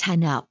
10 up.